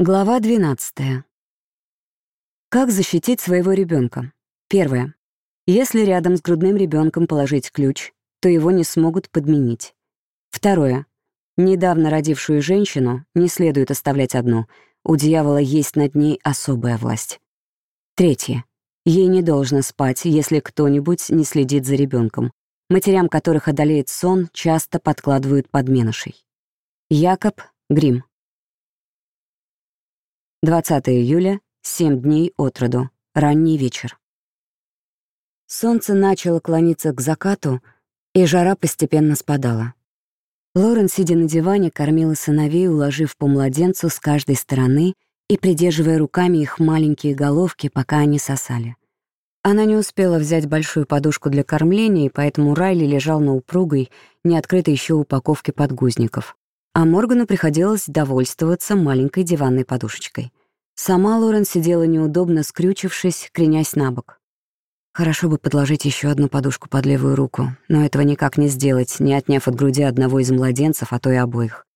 Глава 12. Как защитить своего ребенка? Первое. Если рядом с грудным ребенком положить ключ, то его не смогут подменить. Второе. Недавно родившую женщину не следует оставлять одну. У дьявола есть над ней особая власть. Третье. Ей не должно спать, если кто-нибудь не следит за ребенком. Матерям, которых одолеет сон, часто подкладывают подменышей. Якоб Грим. 20 июля, 7 дней от роду, ранний вечер. Солнце начало клониться к закату, и жара постепенно спадала. Лорен, сидя на диване, кормила сыновей, уложив по младенцу с каждой стороны и придерживая руками их маленькие головки, пока они сосали. Она не успела взять большую подушку для кормления, и поэтому Райли лежал на упругой, не открытой еще упаковке подгузников а Моргану приходилось довольствоваться маленькой диванной подушечкой. Сама Лорен сидела неудобно, скрючившись, кренясь на бок. Хорошо бы подложить еще одну подушку под левую руку, но этого никак не сделать, не отняв от груди одного из младенцев, а то и обоих.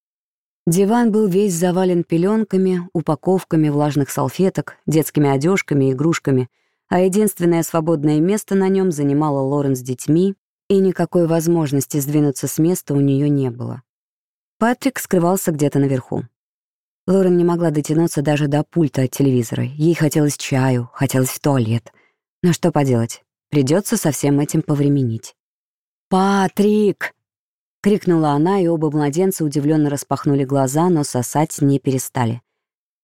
Диван был весь завален пеленками, упаковками влажных салфеток, детскими одежками, игрушками, а единственное свободное место на нем занимала Лорен с детьми, и никакой возможности сдвинуться с места у нее не было. Патрик скрывался где-то наверху. Лорен не могла дотянуться даже до пульта от телевизора. Ей хотелось чаю, хотелось в туалет. Но что поделать, придется со всем этим повременить. «Патрик!» — крикнула она, и оба младенца удивленно распахнули глаза, но сосать не перестали.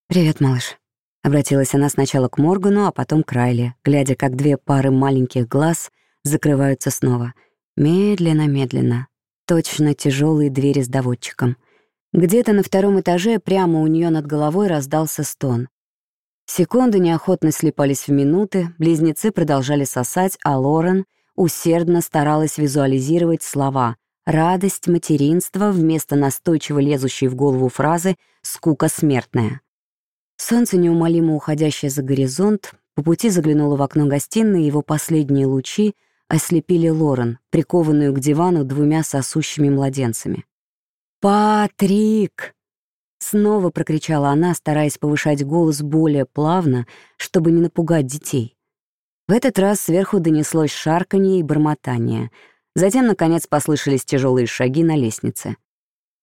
«Привет, малыш», — обратилась она сначала к Моргану, а потом к Райли, глядя, как две пары маленьких глаз закрываются снова. Медленно-медленно, Точно тяжелые двери с доводчиком. Где-то на втором этаже прямо у нее над головой раздался стон. Секунды неохотно слепались в минуты, близнецы продолжали сосать, а Лорен усердно старалась визуализировать слова «радость материнства» вместо настойчиво лезущей в голову фразы «скука смертная». Солнце, неумолимо уходящее за горизонт, по пути заглянуло в окно гостиной, его последние лучи — ослепили Лорен, прикованную к дивану двумя сосущими младенцами. «Патрик!» Снова прокричала она, стараясь повышать голос более плавно, чтобы не напугать детей. В этот раз сверху донеслось шарканье и бормотание. Затем, наконец, послышались тяжелые шаги на лестнице.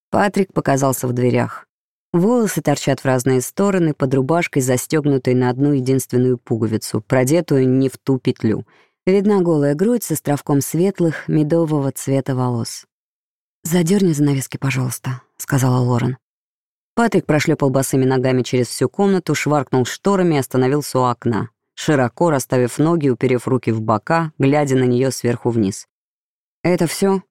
Патрик показался в дверях. Волосы торчат в разные стороны, под рубашкой, застегнутой на одну единственную пуговицу, продетую не в ту петлю — Видна голая грудь с островком светлых, медового цвета волос. «Задерни занавески, пожалуйста», — сказала Лорен. Патрик прошлепал босыми ногами через всю комнату, шваркнул шторами и остановился у окна, широко расставив ноги, уперев руки в бока, глядя на нее сверху вниз. «Это все?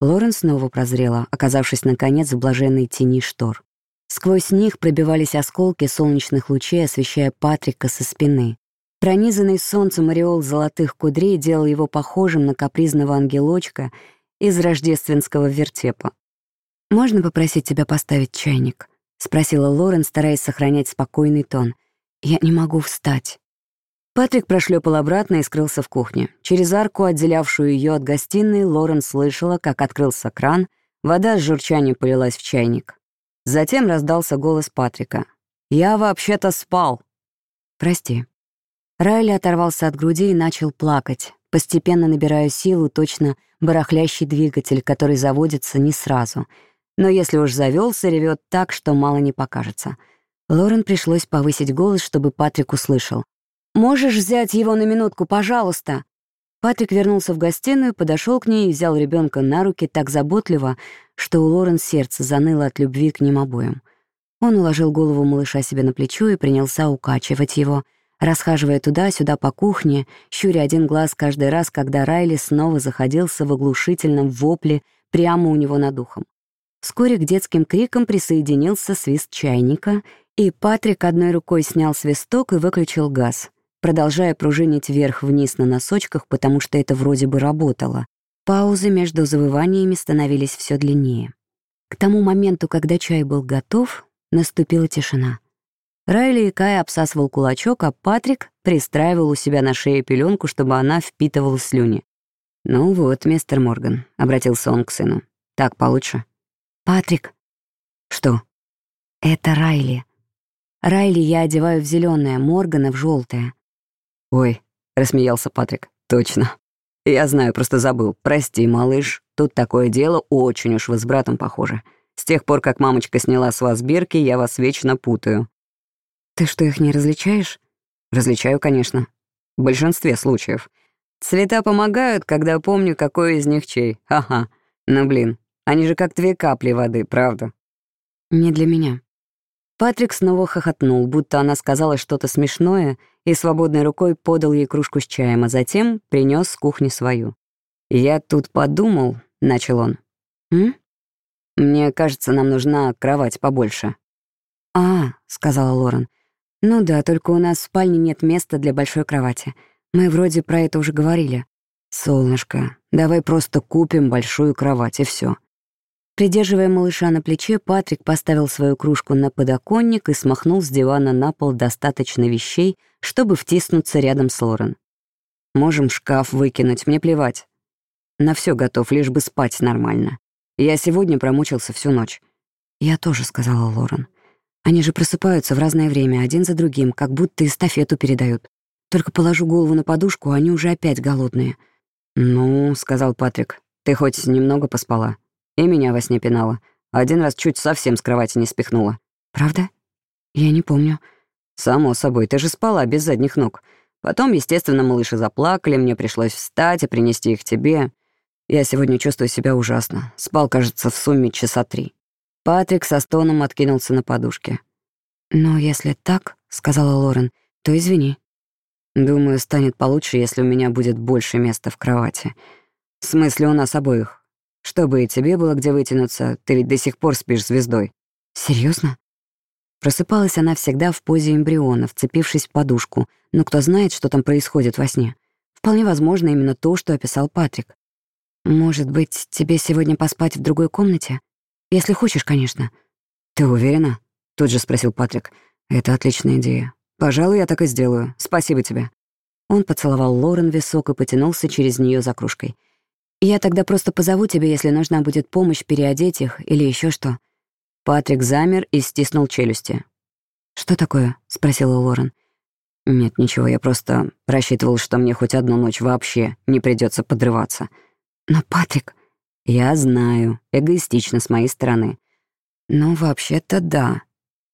Лорен снова прозрела, оказавшись, наконец, в блаженной тени штор. Сквозь них пробивались осколки солнечных лучей, освещая Патрика со спины. Пронизанный солнцем ореол золотых кудрей делал его похожим на капризного ангелочка из рождественского вертепа. «Можно попросить тебя поставить чайник?» — спросила Лорен, стараясь сохранять спокойный тон. «Я не могу встать». Патрик прошлепал обратно и скрылся в кухне. Через арку, отделявшую ее от гостиной, Лорен слышала, как открылся кран, вода с журчанием полилась в чайник. Затем раздался голос Патрика. «Я вообще-то спал». «Прости», Райли оторвался от груди и начал плакать, постепенно набирая силу, точно барахлящий двигатель, который заводится не сразу. Но если уж завелся, ревет так, что мало не покажется. Лорен пришлось повысить голос, чтобы Патрик услышал. «Можешь взять его на минутку, пожалуйста?» Патрик вернулся в гостиную, подошел к ней и взял ребенка на руки так заботливо, что у Лорен сердце заныло от любви к ним обоим. Он уложил голову малыша себе на плечо и принялся укачивать его — расхаживая туда-сюда по кухне, щуря один глаз каждый раз, когда Райли снова заходился в оглушительном вопле прямо у него над ухом. Вскоре к детским крикам присоединился свист чайника, и Патрик одной рукой снял свисток и выключил газ, продолжая пружинить вверх-вниз на носочках, потому что это вроде бы работало. Паузы между завываниями становились все длиннее. К тому моменту, когда чай был готов, наступила тишина — Райли и Кай обсасывал кулачок, а Патрик пристраивал у себя на шее пеленку, чтобы она впитывала слюни. «Ну вот, мистер Морган», — обратился он к сыну. «Так получше». «Патрик». «Что?» «Это Райли». Райли я одеваю в зеленое, Моргана в желтое. «Ой», — рассмеялся Патрик, — «точно. Я знаю, просто забыл. Прости, малыш, тут такое дело, очень уж вы с братом похожи. С тех пор, как мамочка сняла с вас бирки, я вас вечно путаю». «Ты что, их не различаешь?» «Различаю, конечно. В большинстве случаев. Цвета помогают, когда помню, какой из них чей. Ага. Ну, блин, они же как две капли воды, правда?» «Не для меня». Патрик снова хохотнул, будто она сказала что-то смешное, и свободной рукой подал ей кружку с чаем, а затем принес с кухни свою. «Я тут подумал», — начал он. «М?» «Мне кажется, нам нужна кровать побольше». «А», — сказала Лорен. «Ну да, только у нас в спальне нет места для большой кровати. Мы вроде про это уже говорили». «Солнышко, давай просто купим большую кровать, и все. Придерживая малыша на плече, Патрик поставил свою кружку на подоконник и смахнул с дивана на пол достаточно вещей, чтобы втиснуться рядом с Лорен. «Можем шкаф выкинуть, мне плевать. На все готов, лишь бы спать нормально. Я сегодня промучился всю ночь». «Я тоже», — сказала Лорен. «Они же просыпаются в разное время, один за другим, как будто эстафету передают. Только положу голову на подушку, они уже опять голодные». «Ну», — сказал Патрик, — «ты хоть немного поспала?» И меня во сне пинала. Один раз чуть совсем с кровати не спихнула. Правда? Я не помню. Само собой, ты же спала без задних ног. Потом, естественно, малыши заплакали, мне пришлось встать и принести их тебе. Я сегодня чувствую себя ужасно. Спал, кажется, в сумме часа три. Патрик со стоном откинулся на подушке. «Но если так, — сказала Лорен, — то извини». «Думаю, станет получше, если у меня будет больше места в кровати. В смысле, у нас обоих. Чтобы и тебе было где вытянуться, ты ведь до сих пор спишь звездой. Серьезно? Просыпалась она всегда в позе эмбриона, вцепившись в подушку, но кто знает, что там происходит во сне. Вполне возможно именно то, что описал Патрик. «Может быть, тебе сегодня поспать в другой комнате? Если хочешь, конечно». «Ты уверена?» — тут же спросил Патрик. «Это отличная идея. Пожалуй, я так и сделаю. Спасибо тебе». Он поцеловал Лорен висок и потянулся через нее за кружкой. Я тогда просто позову тебя, если нужна будет помощь переодеть их или еще что». Патрик замер и стиснул челюсти. «Что такое?» — спросила Лорен. «Нет, ничего, я просто рассчитывал, что мне хоть одну ночь вообще не придется подрываться». «Но, Патрик...» «Я знаю, эгоистично с моей стороны». «Ну, вообще-то да.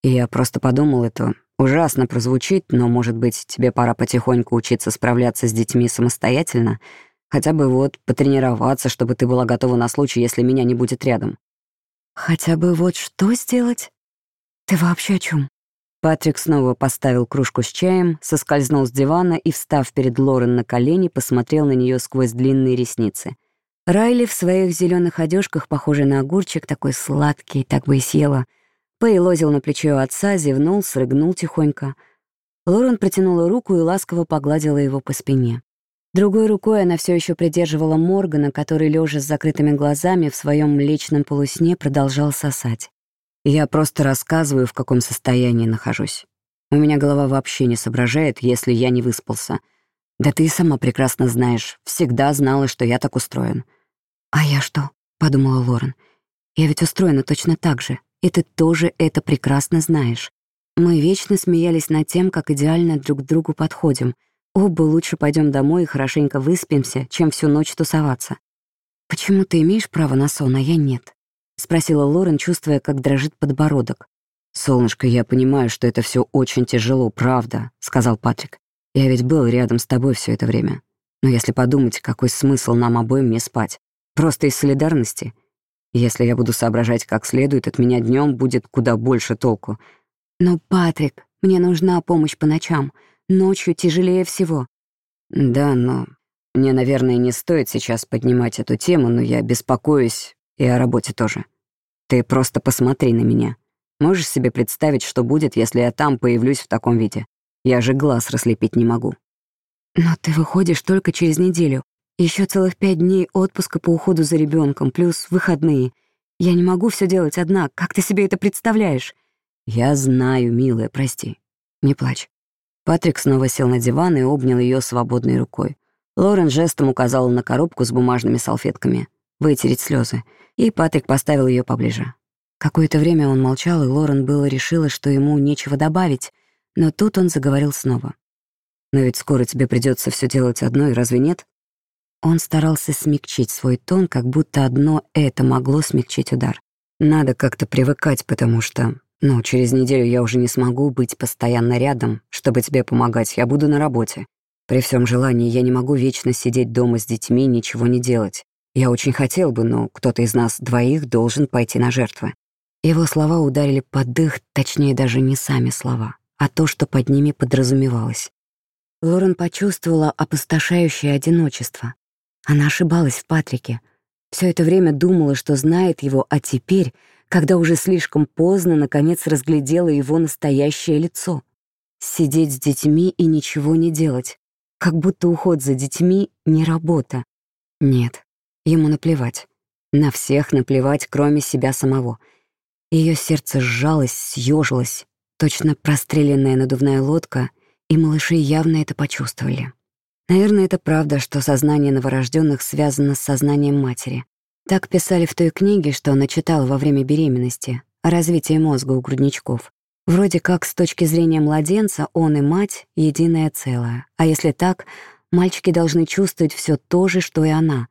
Я просто подумал, это ужасно прозвучит, но, может быть, тебе пора потихоньку учиться справляться с детьми самостоятельно?» Хотя бы вот потренироваться, чтобы ты была готова на случай, если меня не будет рядом. Хотя бы вот что сделать? Ты вообще о чем? Патрик снова поставил кружку с чаем, соскользнул с дивана и, встав перед Лорен на колени, посмотрел на нее сквозь длинные ресницы. Райли в своих зеленых одежках, похожий на огурчик, такой сладкий, так бы и съела. Поелозил на плечо отца, зевнул, срыгнул тихонько. Лорен протянула руку и ласково погладила его по спине. Другой рукой она все еще придерживала Моргана, который, лежа с закрытыми глазами, в своем млечном полусне продолжал сосать. «Я просто рассказываю, в каком состоянии нахожусь. У меня голова вообще не соображает, если я не выспался. Да ты и сама прекрасно знаешь, всегда знала, что я так устроен». «А я что?» — подумала Лорен. «Я ведь устроена точно так же, и ты тоже это прекрасно знаешь. Мы вечно смеялись над тем, как идеально друг к другу подходим — Оба лучше пойдем домой и хорошенько выспимся, чем всю ночь тусоваться. Почему ты имеешь право на сон, а я нет? спросила Лорен, чувствуя, как дрожит подбородок. Солнышко, я понимаю, что это все очень тяжело, правда, сказал Патрик. Я ведь был рядом с тобой все это время. Но если подумать, какой смысл нам обоим не спать? Просто из солидарности. Если я буду соображать как следует, от меня днем будет куда больше толку. Но, Патрик, мне нужна помощь по ночам. Ночью тяжелее всего. Да, но мне, наверное, не стоит сейчас поднимать эту тему, но я беспокоюсь и о работе тоже. Ты просто посмотри на меня. Можешь себе представить, что будет, если я там появлюсь в таком виде? Я же глаз разлепить не могу. Но ты выходишь только через неделю. Еще целых пять дней отпуска по уходу за ребенком, плюс выходные. Я не могу все делать одна. Как ты себе это представляешь? Я знаю, милая, прости. Не плачь. Патрик снова сел на диван и обнял ее свободной рукой. Лорен жестом указала на коробку с бумажными салфетками. Вытереть слезы. И Патрик поставил ее поближе. Какое-то время он молчал, и Лорен было решила, что ему нечего добавить, но тут он заговорил снова. «Но ведь скоро тебе придется все делать одной, разве нет?» Он старался смягчить свой тон, как будто одно это могло смягчить удар. «Надо как-то привыкать, потому что, ну, через неделю я уже не смогу быть постоянно рядом, чтобы тебе помогать, я буду на работе. При всем желании я не могу вечно сидеть дома с детьми и ничего не делать. Я очень хотел бы, но кто-то из нас двоих должен пойти на жертвы». Его слова ударили под дых, точнее, даже не сами слова, а то, что под ними подразумевалось. Лорен почувствовала опустошающее одиночество. Она ошибалась в Патрике. Все это время думала, что знает его, а теперь, когда уже слишком поздно, наконец разглядела его настоящее лицо. Сидеть с детьми и ничего не делать. Как будто уход за детьми — не работа. Нет, ему наплевать. На всех наплевать, кроме себя самого. Ее сердце сжалось, съежилось, точно простреленная надувная лодка, и малыши явно это почувствовали. Наверное, это правда, что сознание новорожденных связано с сознанием матери. Так писали в той книге, что она читала во время беременности, о развитии мозга у грудничков. Вроде как с точки зрения младенца он и мать — единое целое. А если так, мальчики должны чувствовать все то же, что и она.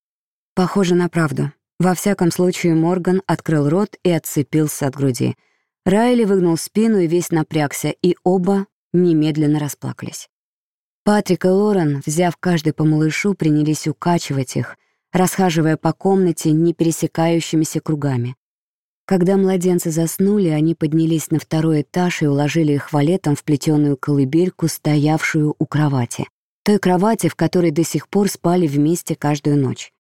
Похоже на правду. Во всяком случае, Морган открыл рот и отцепился от груди. Райли выгнул спину и весь напрягся, и оба немедленно расплакались. Патрик и Лорен, взяв каждый по малышу, принялись укачивать их, расхаживая по комнате не пересекающимися кругами. Когда младенцы заснули, они поднялись на второй этаж и уложили их валетом в плетеную колыбельку, стоявшую у кровати. Той кровати, в которой до сих пор спали вместе каждую ночь.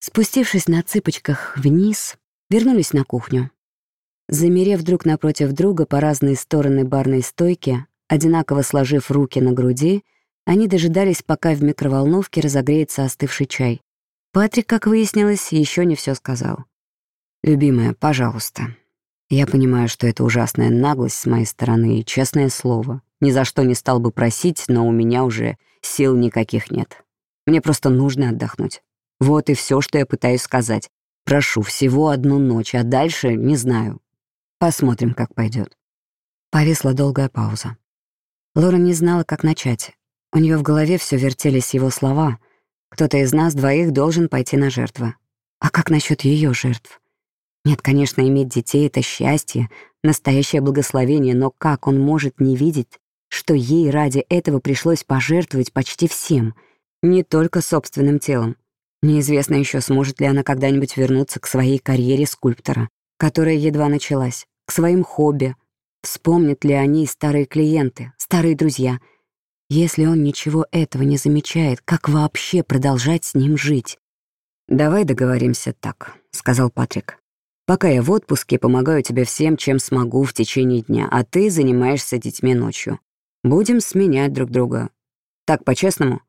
Спустившись на цыпочках вниз, вернулись на кухню. Замерев друг напротив друга по разные стороны барной стойки, одинаково сложив руки на груди, они дожидались, пока в микроволновке разогреется остывший чай. Патрик, как выяснилось, еще не все сказал. «Любимая, пожалуйста. Я понимаю, что это ужасная наглость с моей стороны и честное слово. Ни за что не стал бы просить, но у меня уже сил никаких нет. Мне просто нужно отдохнуть. Вот и все, что я пытаюсь сказать. Прошу, всего одну ночь, а дальше не знаю. Посмотрим, как пойдет. Повисла долгая пауза. Лора не знала, как начать. У нее в голове все вертелись его слова. Кто-то из нас двоих должен пойти на жертвы. А как насчет ее жертв? Нет, конечно, иметь детей — это счастье, настоящее благословение, но как он может не видеть, что ей ради этого пришлось пожертвовать почти всем, не только собственным телом? Неизвестно еще, сможет ли она когда-нибудь вернуться к своей карьере скульптора, которая едва началась, своим хобби. Вспомнят ли они старые клиенты, старые друзья — если он ничего этого не замечает, как вообще продолжать с ним жить? «Давай договоримся так», — сказал Патрик. «Пока я в отпуске, помогаю тебе всем, чем смогу в течение дня, а ты занимаешься детьми ночью. Будем сменять друг друга. Так, по-честному?»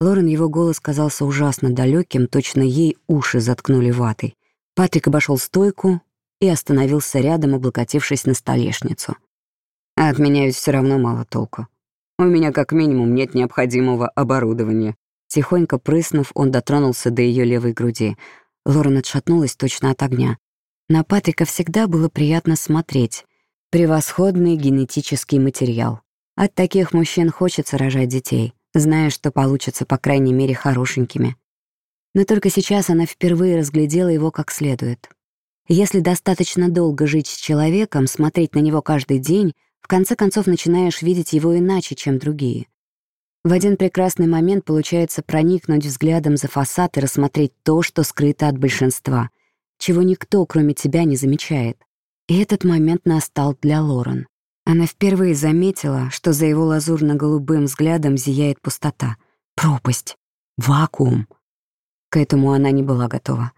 Лорен его голос казался ужасно далеким, точно ей уши заткнули ватой. Патрик обошел стойку и остановился рядом, облокотившись на столешницу. «А от меня ведь все равно мало толку. У меня как минимум нет необходимого оборудования». Тихонько прыснув, он дотронулся до ее левой груди. Лорен отшатнулась точно от огня. На Патрика всегда было приятно смотреть. Превосходный генетический материал. От таких мужчин хочется рожать детей, зная, что получатся, по крайней мере, хорошенькими. Но только сейчас она впервые разглядела его как следует. Если достаточно долго жить с человеком, смотреть на него каждый день, в конце концов начинаешь видеть его иначе, чем другие. В один прекрасный момент получается проникнуть взглядом за фасад и рассмотреть то, что скрыто от большинства, чего никто, кроме тебя, не замечает. И этот момент настал для Лорен. Она впервые заметила, что за его лазурно-голубым взглядом зияет пустота, пропасть, вакуум. К этому она не была готова.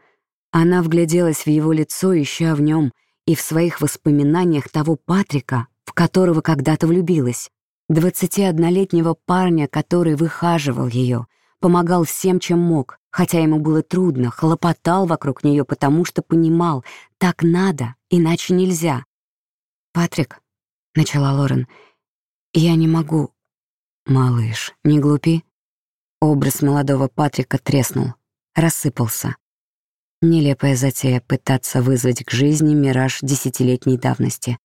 Она вгляделась в его лицо, ища в нем и в своих воспоминаниях того Патрика, в которого когда-то влюбилась. 21-летнего парня, который выхаживал ее, помогал всем, чем мог, хотя ему было трудно, хлопотал вокруг нее, потому что понимал, так надо, иначе нельзя. «Патрик», — начала Лорен, — «я не могу». «Малыш, не глупи». Образ молодого Патрика треснул, рассыпался. Нелепая затея пытаться вызвать к жизни мираж десятилетней давности.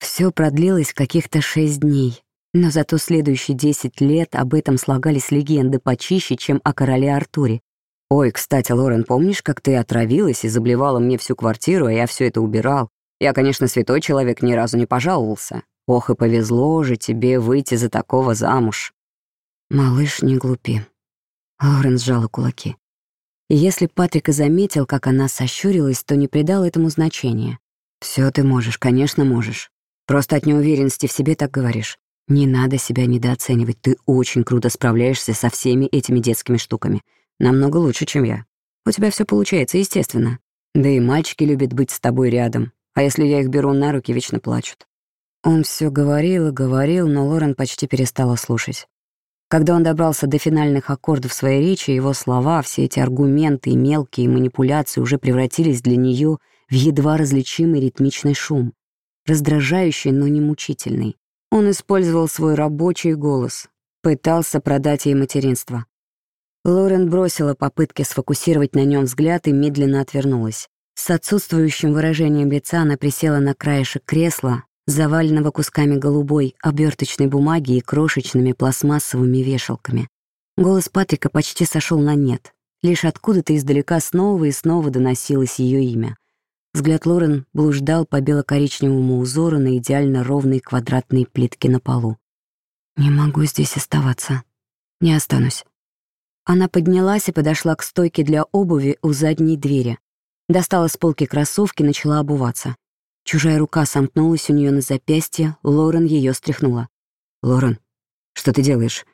Все продлилось каких-то шесть дней, но зато следующие десять лет об этом слагались легенды почище, чем о короле Артуре. «Ой, кстати, Лорен, помнишь, как ты отравилась и заблевала мне всю квартиру, а я все это убирал? Я, конечно, святой человек, ни разу не пожаловался. Ох, и повезло же тебе выйти за такого замуж». «Малыш, не глупи». Лорен сжала кулаки. И если Патрик и заметил, как она сощурилась, то не придал этому значения. Все ты можешь, конечно, можешь. Просто от неуверенности в себе так говоришь. Не надо себя недооценивать, ты очень круто справляешься со всеми этими детскими штуками. Намного лучше, чем я. У тебя все получается, естественно. Да и мальчики любят быть с тобой рядом. А если я их беру на руки, вечно плачут. Он все говорил и говорил, но Лорен почти перестала слушать. Когда он добрался до финальных аккордов своей речи, его слова, все эти аргументы и мелкие манипуляции уже превратились для нее в едва различимый ритмичный шум, раздражающий, но не мучительный. Он использовал свой рабочий голос, пытался продать ей материнство. Лорен бросила попытки сфокусировать на нем взгляд и медленно отвернулась. С отсутствующим выражением лица она присела на краешек кресла, заваленного кусками голубой оберточной бумаги и крошечными пластмассовыми вешалками. Голос Патрика почти сошел на нет. Лишь откуда-то издалека снова и снова доносилось ее имя. Взгляд Лорен блуждал по бело-коричневому узору на идеально ровной квадратной плитке на полу. «Не могу здесь оставаться. Не останусь». Она поднялась и подошла к стойке для обуви у задней двери. Достала с полки кроссовки, начала обуваться. Чужая рука сомкнулась у нее на запястье, Лорен ее стряхнула. «Лорен, что ты делаешь?»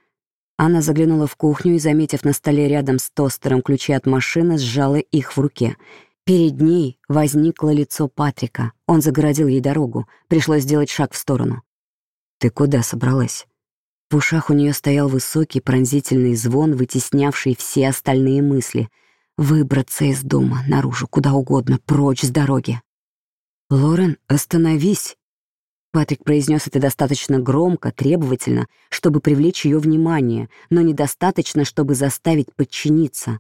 Она заглянула в кухню и, заметив на столе рядом с тостером ключи от машины, сжала их в руке. Перед ней возникло лицо Патрика. Он загородил ей дорогу. Пришлось сделать шаг в сторону. «Ты куда собралась?» В ушах у нее стоял высокий пронзительный звон, вытеснявший все остальные мысли. Выбраться из дома, наружу, куда угодно, прочь с дороги. «Лорен, остановись!» Патрик произнес это достаточно громко, требовательно, чтобы привлечь ее внимание, но недостаточно, чтобы заставить подчиниться.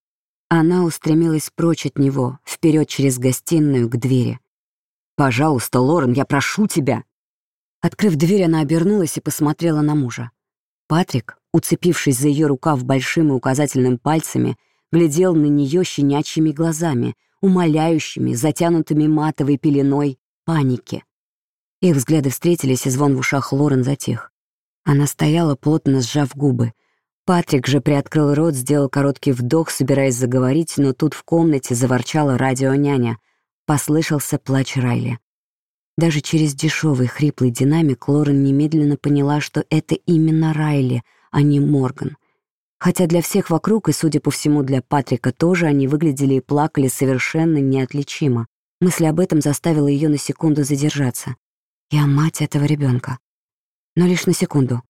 Она устремилась прочь от него, вперед через гостиную к двери. «Пожалуйста, Лорен, я прошу тебя!» Открыв дверь, она обернулась и посмотрела на мужа. Патрик, уцепившись за ее рукав большим и указательным пальцами, глядел на нее щенячьими глазами, умоляющими, затянутыми матовой пеленой паники. Их взгляды встретились, и звон в ушах Лорен затих. Она стояла, плотно сжав губы. Патрик же приоткрыл рот, сделал короткий вдох, собираясь заговорить, но тут в комнате заворчала радионяня. Послышался плач Райли. Даже через дешевый хриплый динамик Лорен немедленно поняла, что это именно Райли, а не Морган. Хотя для всех вокруг, и, судя по всему, для Патрика тоже, они выглядели и плакали совершенно неотличимо. Мысль об этом заставила ее на секунду задержаться. Я мать этого ребенка. Но лишь на секунду.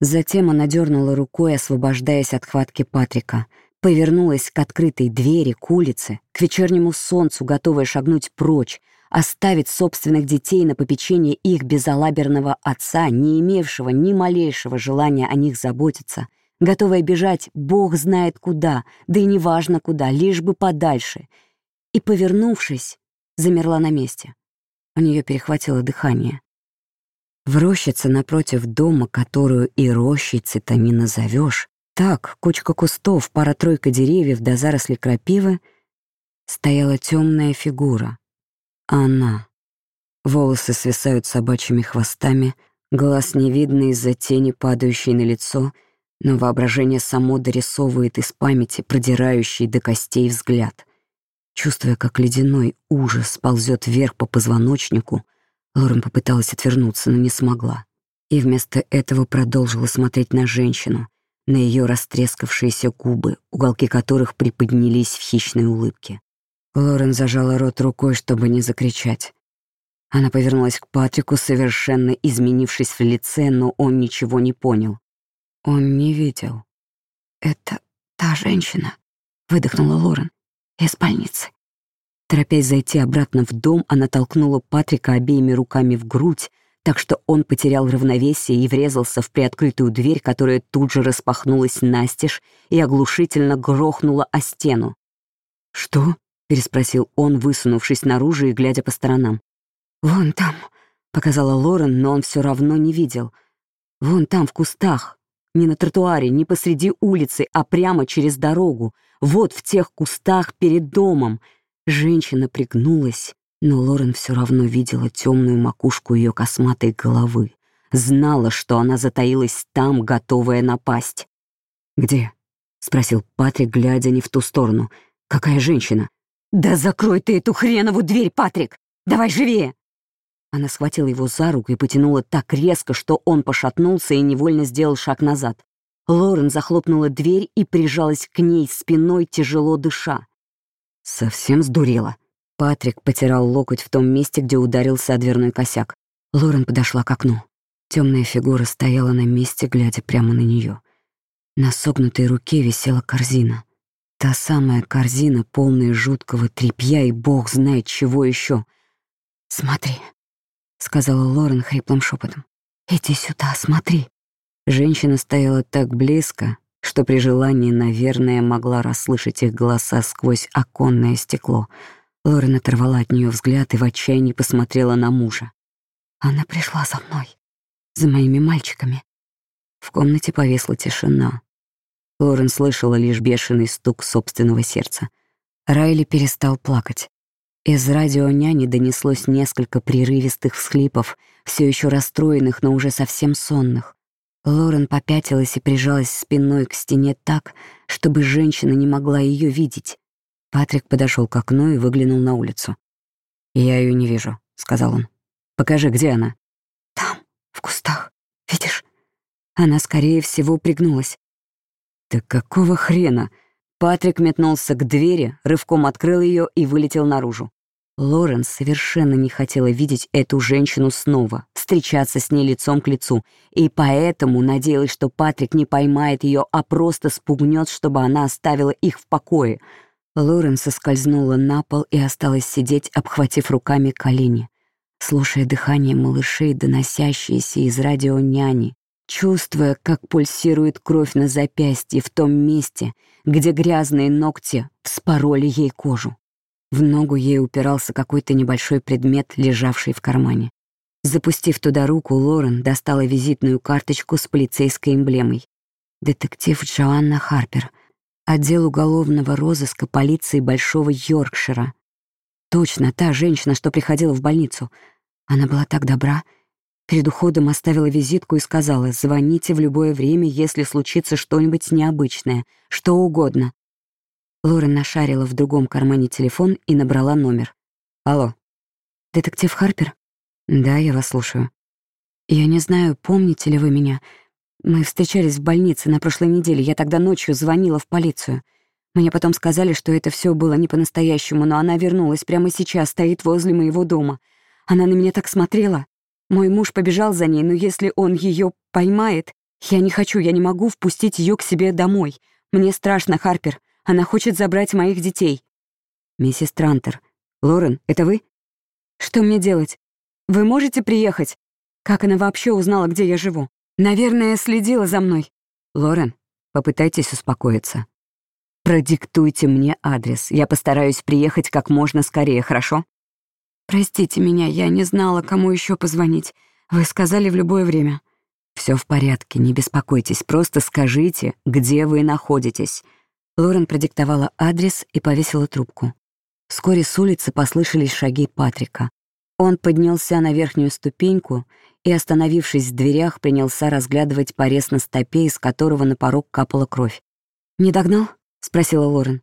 Затем она дернула рукой, освобождаясь от хватки Патрика, повернулась к открытой двери, к улице, к вечернему солнцу, готовая шагнуть прочь, оставить собственных детей на попечение их безалаберного отца, не имевшего ни малейшего желания о них заботиться — готовая бежать бог знает куда, да и неважно куда, лишь бы подальше. И, повернувшись, замерла на месте. У нее перехватило дыхание. В рощице напротив дома, которую и рощицей-то не назовешь, так, кучка кустов, пара-тройка деревьев до заросли крапивы, стояла темная фигура. Она. Волосы свисают собачьими хвостами, глаз не видно из-за тени, падающей на лицо — но воображение само дорисовывает из памяти продирающий до костей взгляд. Чувствуя, как ледяной ужас ползет вверх по позвоночнику, Лорен попыталась отвернуться, но не смогла. И вместо этого продолжила смотреть на женщину, на ее растрескавшиеся губы, уголки которых приподнялись в хищной улыбке. Лорен зажала рот рукой, чтобы не закричать. Она повернулась к Патрику, совершенно изменившись в лице, но он ничего не понял. Он не видел. «Это та женщина», — выдохнула Лорен, — «из больницы». Торопясь зайти обратно в дом, она толкнула Патрика обеими руками в грудь, так что он потерял равновесие и врезался в приоткрытую дверь, которая тут же распахнулась настежь и оглушительно грохнула о стену. «Что?» — переспросил он, высунувшись наружу и глядя по сторонам. «Вон там», — показала Лорен, но он все равно не видел. «Вон там, в кустах. Не на тротуаре, не посреди улицы, а прямо через дорогу. Вот в тех кустах перед домом». Женщина пригнулась, но Лорен все равно видела темную макушку ее косматой головы. Знала, что она затаилась там, готовая напасть. «Где?» — спросил Патрик, глядя не в ту сторону. «Какая женщина?» «Да закрой ты эту хренову дверь, Патрик! Давай живее!» Она схватила его за руку и потянула так резко, что он пошатнулся и невольно сделал шаг назад. Лорен захлопнула дверь и прижалась к ней спиной, тяжело дыша. Совсем сдурела. Патрик потирал локоть в том месте, где ударился о дверной косяк. Лорен подошла к окну. Темная фигура стояла на месте, глядя прямо на нее. На согнутой руке висела корзина. Та самая корзина, полная жуткого тряпья и бог знает чего еще. «Смотри», — сказала Лорен хриплым шепотом. «Иди сюда, смотри». Женщина стояла так близко, что при желании, наверное, могла расслышать их голоса сквозь оконное стекло. Лорен оторвала от нее взгляд и в отчаянии посмотрела на мужа. «Она пришла за мной, за моими мальчиками». В комнате повесла тишина. Лорен слышала лишь бешеный стук собственного сердца. Райли перестал плакать. Из радио няни донеслось несколько прерывистых всхлипов, все еще расстроенных, но уже совсем сонных. Лорен попятилась и прижалась спиной к стене так, чтобы женщина не могла ее видеть. Патрик подошел к окну и выглянул на улицу. «Я ее не вижу», — сказал он. «Покажи, где она?» «Там, в кустах. Видишь?» Она, скорее всего, пригнулась. «Да какого хрена?» Патрик метнулся к двери, рывком открыл ее и вылетел наружу. Лорен совершенно не хотела видеть эту женщину снова, встречаться с ней лицом к лицу, и поэтому надеялась, что Патрик не поймает ее, а просто спугнет, чтобы она оставила их в покое. Лорен соскользнула на пол и осталась сидеть, обхватив руками колени, слушая дыхание малышей, доносящиеся из радио няни, чувствуя, как пульсирует кровь на запястье в том месте, где грязные ногти вспороли ей кожу. В ногу ей упирался какой-то небольшой предмет, лежавший в кармане. Запустив туда руку, Лорен достала визитную карточку с полицейской эмблемой. Детектив Джоанна Харпер, отдел уголовного розыска полиции Большого Йоркшира. Точно, та женщина, что приходила в больницу. Она была так добра — Перед уходом оставила визитку и сказала, звоните в любое время, если случится что-нибудь необычное, что угодно. Лорен нашарила в другом кармане телефон и набрала номер. «Алло». «Детектив Харпер?» «Да, я вас слушаю». «Я не знаю, помните ли вы меня. Мы встречались в больнице на прошлой неделе. Я тогда ночью звонила в полицию. Мне потом сказали, что это все было не по-настоящему, но она вернулась прямо сейчас, стоит возле моего дома. Она на меня так смотрела. Мой муж побежал за ней, но если он ее поймает, я не хочу, я не могу впустить ее к себе домой. Мне страшно, Харпер. Она хочет забрать моих детей. Миссис Трантер. Лорен, это вы? Что мне делать? Вы можете приехать? Как она вообще узнала, где я живу? Наверное, следила за мной. Лорен, попытайтесь успокоиться. Продиктуйте мне адрес. Я постараюсь приехать как можно скорее, хорошо? «Простите меня, я не знала, кому еще позвонить. Вы сказали в любое время». Все в порядке, не беспокойтесь, просто скажите, где вы находитесь». Лорен продиктовала адрес и повесила трубку. Вскоре с улицы послышались шаги Патрика. Он поднялся на верхнюю ступеньку и, остановившись в дверях, принялся разглядывать порез на стопе, из которого на порог капала кровь. «Не догнал?» — спросила Лорен.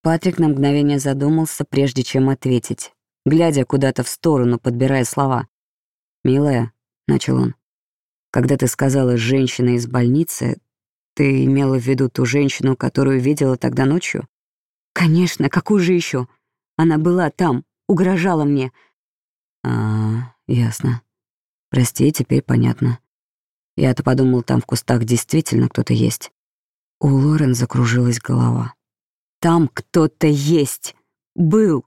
Патрик на мгновение задумался, прежде чем ответить глядя куда-то в сторону, подбирая слова. «Милая», — начал он, — «когда ты сказала «женщина из больницы», ты имела в виду ту женщину, которую видела тогда ночью?» «Конечно, какую же еще? Она была там, угрожала мне». «А, ясно. Прости, теперь понятно. Я-то подумал, там в кустах действительно кто-то есть». У Лорен закружилась голова. «Там кто-то есть! Был!»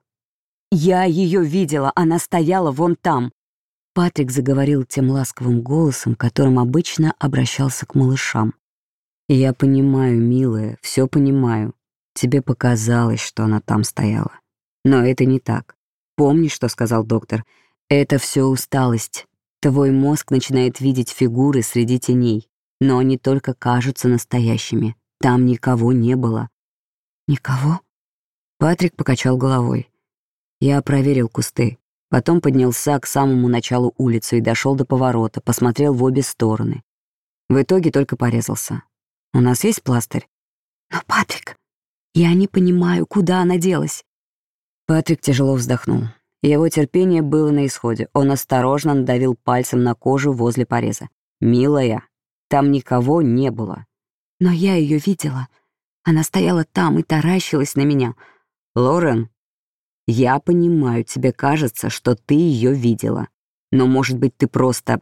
Я ее видела, она стояла вон там. Патрик заговорил тем ласковым голосом, которым обычно обращался к малышам. «Я понимаю, милая, все понимаю. Тебе показалось, что она там стояла. Но это не так. Помни, что сказал доктор. Это все усталость. Твой мозг начинает видеть фигуры среди теней, но они только кажутся настоящими. Там никого не было. Никого? Патрик покачал головой. Я проверил кусты. Потом поднялся к самому началу улицы и дошел до поворота, посмотрел в обе стороны. В итоге только порезался. «У нас есть пластырь?» «Но, Патрик, я не понимаю, куда она делась». Патрик тяжело вздохнул. Его терпение было на исходе. Он осторожно надавил пальцем на кожу возле пореза. «Милая, там никого не было». «Но я ее видела. Она стояла там и таращилась на меня». «Лорен, я понимаю, тебе кажется, что ты ее видела. Но, может быть, ты просто...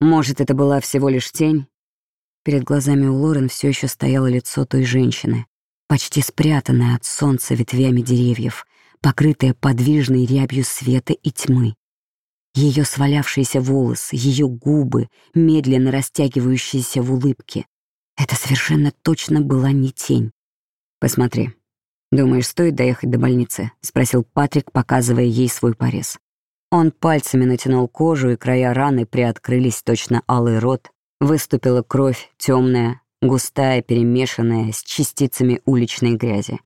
Может, это была всего лишь тень?» Перед глазами у Лорен все еще стояло лицо той женщины, почти спрятанное от солнца ветвями деревьев, покрытое подвижной рябью света и тьмы. Ее свалявшиеся волосы, ее губы, медленно растягивающиеся в улыбке. Это совершенно точно была не тень. «Посмотри», «Думаешь, стоит доехать до больницы?» — спросил Патрик, показывая ей свой порез. Он пальцами натянул кожу, и края раны приоткрылись точно алый рот. Выступила кровь, темная, густая, перемешанная с частицами уличной грязи.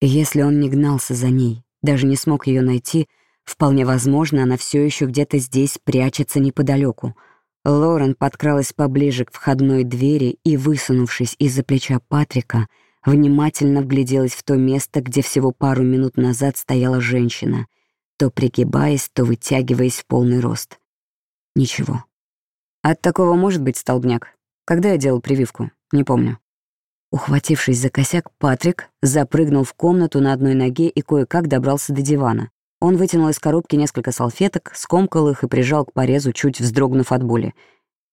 Если он не гнался за ней, даже не смог ее найти, вполне возможно, она все еще где-то здесь прячется неподалеку. Лорен подкралась поближе к входной двери и, высунувшись из-за плеча Патрика, — внимательно вгляделась в то место, где всего пару минут назад стояла женщина, то пригибаясь, то вытягиваясь в полный рост. Ничего. От такого может быть столбняк. Когда я делал прививку? Не помню. Ухватившись за косяк, Патрик запрыгнул в комнату на одной ноге и кое-как добрался до дивана. Он вытянул из коробки несколько салфеток, скомкал их и прижал к порезу, чуть вздрогнув от боли.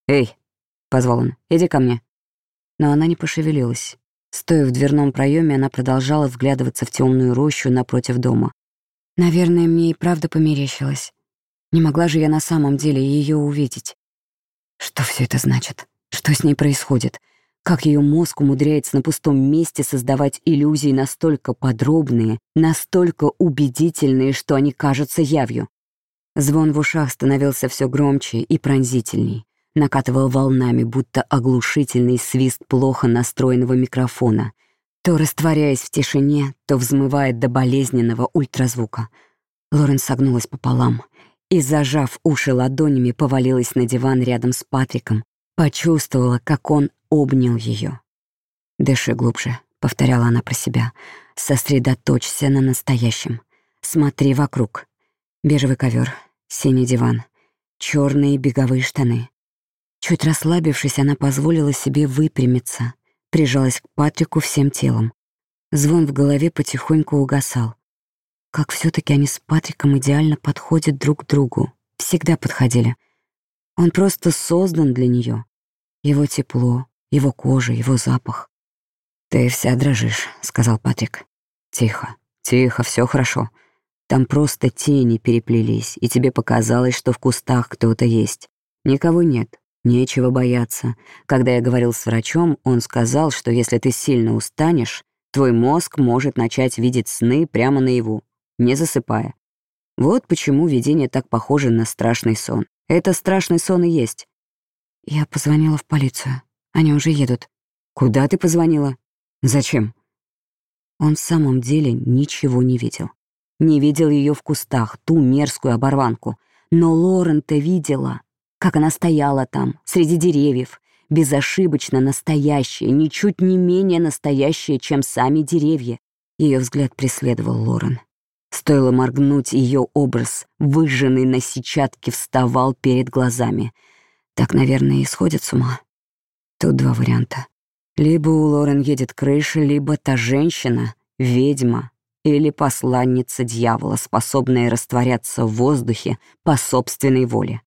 «Эй!» — позвал он. «Иди ко мне». Но она не пошевелилась. Стоя в дверном проеме, она продолжала вглядываться в темную рощу напротив дома. Наверное, мне и правда померещилось. Не могла же я на самом деле ее увидеть. Что все это значит? Что с ней происходит? Как ее мозг умудряется на пустом месте создавать иллюзии настолько подробные, настолько убедительные, что они кажутся явью? Звон в ушах становился все громче и пронзительней накатывал волнами, будто оглушительный свист плохо настроенного микрофона, то растворяясь в тишине, то взмывая до болезненного ультразвука. Лорен согнулась пополам и, зажав уши ладонями, повалилась на диван рядом с Патриком, почувствовала, как он обнял ее. «Дыши глубже», — повторяла она про себя, — «сосредоточься на настоящем. Смотри вокруг. Бежевый ковер, синий диван, черные беговые штаны, Чуть расслабившись, она позволила себе выпрямиться, прижалась к Патрику всем телом. Звон в голове потихоньку угасал. Как все таки они с Патриком идеально подходят друг к другу. Всегда подходили. Он просто создан для нее. Его тепло, его кожа, его запах. «Ты вся дрожишь», — сказал Патрик. «Тихо, тихо, все хорошо. Там просто тени переплелись, и тебе показалось, что в кустах кто-то есть. Никого нет, Нечего бояться. Когда я говорил с врачом, он сказал, что если ты сильно устанешь, твой мозг может начать видеть сны прямо наяву, не засыпая. Вот почему видение так похоже на страшный сон. Это страшный сон и есть. Я позвонила в полицию. Они уже едут. Куда ты позвонила? Зачем? Он в самом деле ничего не видел. Не видел ее в кустах, ту мерзкую оборванку. Но Лорен-то видела как она стояла там, среди деревьев, безошибочно настоящая, ничуть не менее настоящая, чем сами деревья. Ее взгляд преследовал Лорен. Стоило моргнуть, ее образ, выжженный на сетчатке, вставал перед глазами. Так, наверное, и сходит с ума. Тут два варианта. Либо у Лорен едет крыша, либо та женщина — ведьма или посланница дьявола, способная растворяться в воздухе по собственной воле.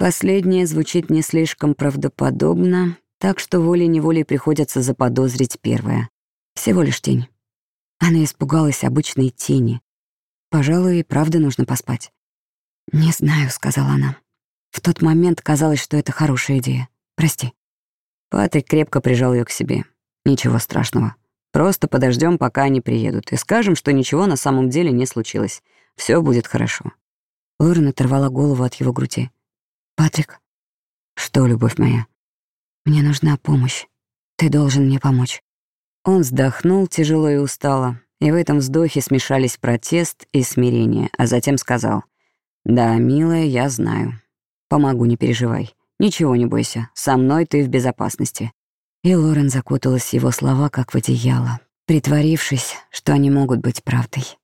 Последнее звучит не слишком правдоподобно, так что волей-неволей приходится заподозрить первое. Всего лишь тень. Она испугалась обычной тени. Пожалуй, и правда нужно поспать. «Не знаю», — сказала она. В тот момент казалось, что это хорошая идея. Прости. Патрик крепко прижал ее к себе. Ничего страшного. Просто подождем, пока они приедут, и скажем, что ничего на самом деле не случилось. Все будет хорошо». Лорен оторвала голову от его груди. «Патрик?» «Что, любовь моя?» «Мне нужна помощь. Ты должен мне помочь». Он вздохнул тяжело и устало, и в этом вздохе смешались протест и смирение, а затем сказал, «Да, милая, я знаю. Помогу, не переживай. Ничего не бойся, со мной ты в безопасности». И Лорен закуталась в его слова, как в одеяло, притворившись, что они могут быть правдой.